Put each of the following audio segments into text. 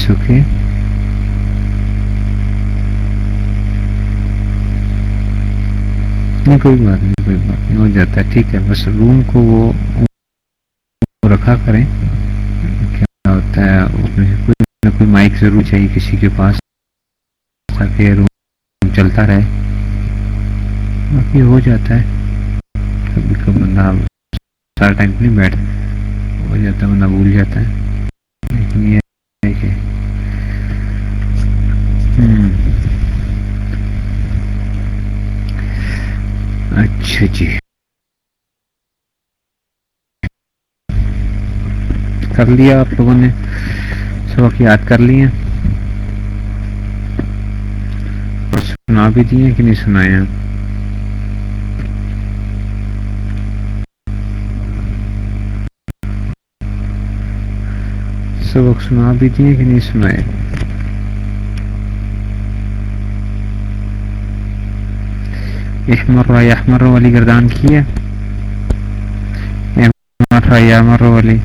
It's okay نہیں، کوئی بات نہیں، کوئی بات نہیں، ہو جاتا ہے، ٹھیک ہے، بس روم کو وہ رکھا کریں۔ کیا ہوتا ہے کوئی نہ کوئی مائک ضرور چاہیے کسی کے پاس، تاکہ روم چلتا رہے۔ باقی ہو جاتا ہے۔ کبھی کبھی بندہ سارا ٹائم نہیں بیٹھ ہو جاتا ہے بندہ بھول جاتا ہے لیکن یہ ہے کہ اچھا جی کر لیا آپ لوگوں نے سبق یاد کر لیے اور سنا بھی دیے کہ نہیں سنائے ہیں سبق سنا بھی دیے کہ نہیں سنائے احمر احمر والی گردان کی ہے؟ احمر والی۔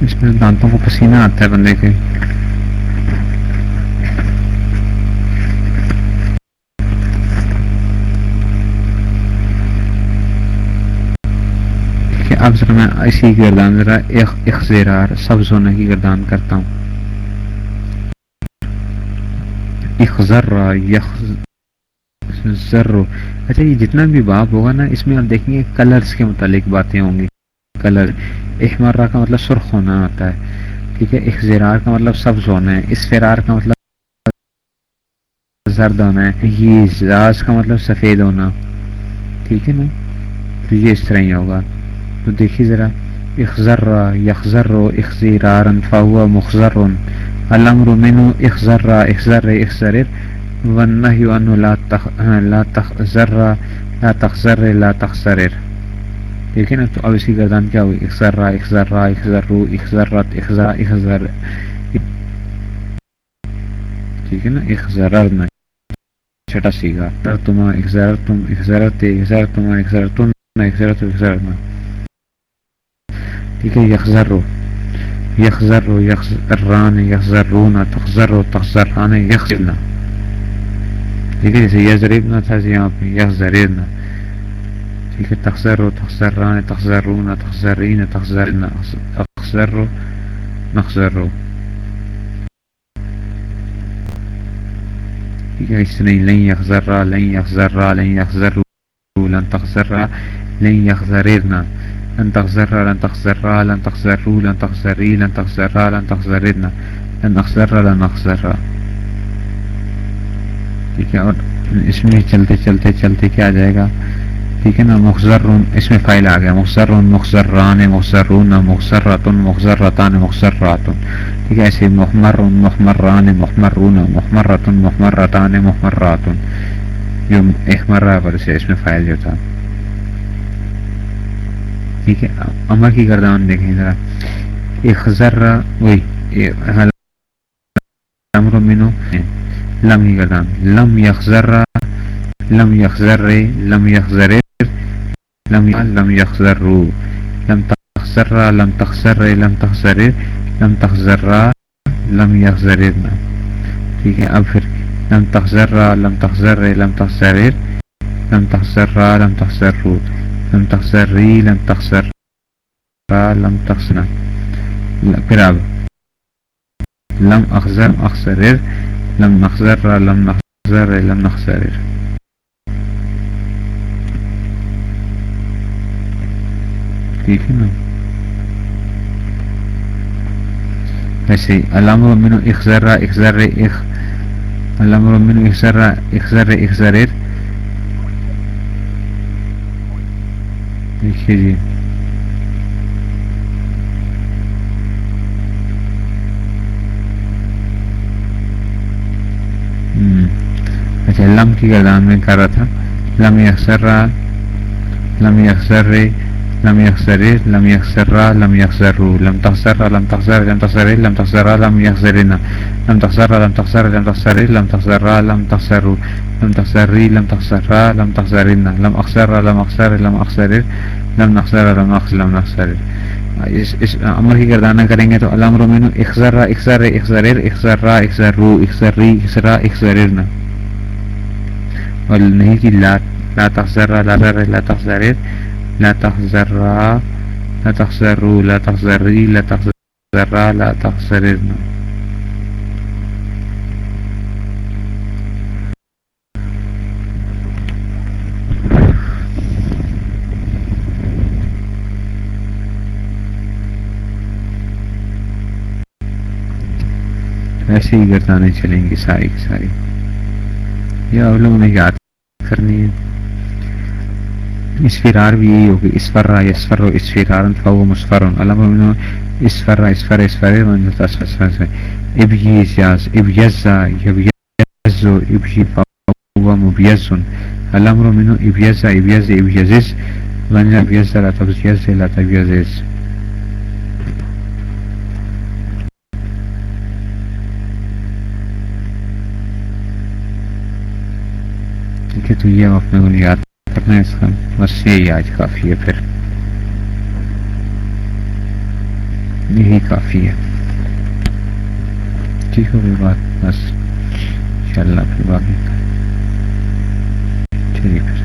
اس میں دانتوں کو پسینہ آتا ہے بندے کے۔ اب ذرا میں اسی گردان ذرا اخزیرار سبز ہونے کی گردان کرتا ہوں۔ اخذر اچھا یہ جتنا بھی باب ہوگا نا، اس میں آپ دیکھیں گے کلرز کے متعلق باتیں ہوں گی۔ کلر، احمرہ کا مطلب سرخ ہونا آتا ہے، ٹھیک ہے؟ اخزرار کا مطلب سبز ہونا ہے اسفرار کا مطلب زرد ہونا ہے، یہ زاز کا مطلب سفید ہونا، ٹھیک ہے نا؟ تو یہ اس طرح ہی ہوگا۔ تو دیکھیے ذرا۔ اخذر یخذر اخزیرار فاہوا مخذر الامر منو اخذر اخذر اخذر والنهي عنه لا تخ، لا تخذر لا تخذر لا تخذر ٹھیک ہے نا تو اب اس کی گردان کیا ہوئی؟ اخذر اخذر اخذر اخذرت اخذا اخذر ٹھیک ہے نا اخذرنا چھٹا سیگا تما اخذرتم اخذرت اخذرتما اخذرتن اخذرت اخذرنا ٹھیک ہے یخذر یخذر و یکزران یکزرون تخزر و تخزران یکزرنا ٹھیک ہے جیسے یزریبنا تھا یہاں پہ یکزریبنا ٹھیک ہے تخذر و تخزران تخزرون تخزرین تخزرنا اخزر و نخزر ٹھیک ہے اس نے لن یکزرا لن یکزرا لن یکزرو لن تخزرا لن یکزریبنا لن تخزر لن تخزر لن تخزروا لن تخزري لن تخزر لن تخزرن لن نخزر لن نخزر ٹھیک ہے، اور اس میں چلتے چلتے چلتے کیا آ جائے گا؟ ٹھیک ہے نا مخزر اس میں فائل آ گیا. مخزر مخزران مخزرون مخزرۃ مخزرتان مخزرات ٹھیک ہے، ایسے محمر محمران محمرون محمرۃ محمرتان محمرات جو احمر پر سے اس میں فائل جو تھا. ٹھیک ہے۔ امر کی گردان دیکھیں ذرا۔ اخذر وہی امر منو۔ لم کی گردان۔ لم یخذر لم یخذر لم یخذر لم لم یخذر لم تخسر لم تخسر لم تخسر لم تخزر لم یخذر ٹھیک ہے، اب پھر۔ لم تخزر لم تخزر لم تخسر لم تخسر لم تخسر لم تخسری لم تخسر را، لم تخسنا پھر اب لم اخزر اخسر لم نخزر لم نخزر لم نخسر ٹھیک ہے نا ویسے ایسے الامر من اخزر اخزر اخ الامر من اخزر اخزر اخزر دیکھیے جی۔ اچھا لم کی گردان میں کر رہا تھا۔ لم اکثر رہا۔ لم اکثر رے لم اکثر لم اکثر رہا لم اکثر رو لم تخسر لم تخسر لم تخسر لم تخسر لم اکثر لم تخسر لم تخسر لم تخسر لم تخسر لم تخسر لم تخسر لم تخسر لم تخسر لم اکثر لم اکثر لم اکثر لم نخسر لم اکثر لم نخسر اس, اس امر کی گردانہ کریں گے تو الامر مینو اخذر اخذر اخذر اخذر اخذر رو اخذر ری اور نہیں کہ لا لا تخذر لا تخذر لا تخذر لا تخذر لا تخذر لا تخذر لا تخذر لا تخذرنا ایسے ہی گردانے چلیں گی ساری کی ساری. یہ آپ لوگوں نے یاد کرنی ہے. اسفرار بھی یہی ہوگی، اسفرا، یسفر اسفرار مسفر علامہ اسفر اسفر اب یاز اب یزا اب یزو اب ہی فو منو اب یزا اب یز اب یزز من اب یزا، لا تبز یز لا تب یزز تو یہ ہم اپنے کو یاد کرنا ہے اس کا۔ بس یہی آج کافی ہے پھر۔ یہی کافی ہے۔ ٹھیک ہوگی بات بس ان شاء اللہ پھر باقی ٹھیک ہے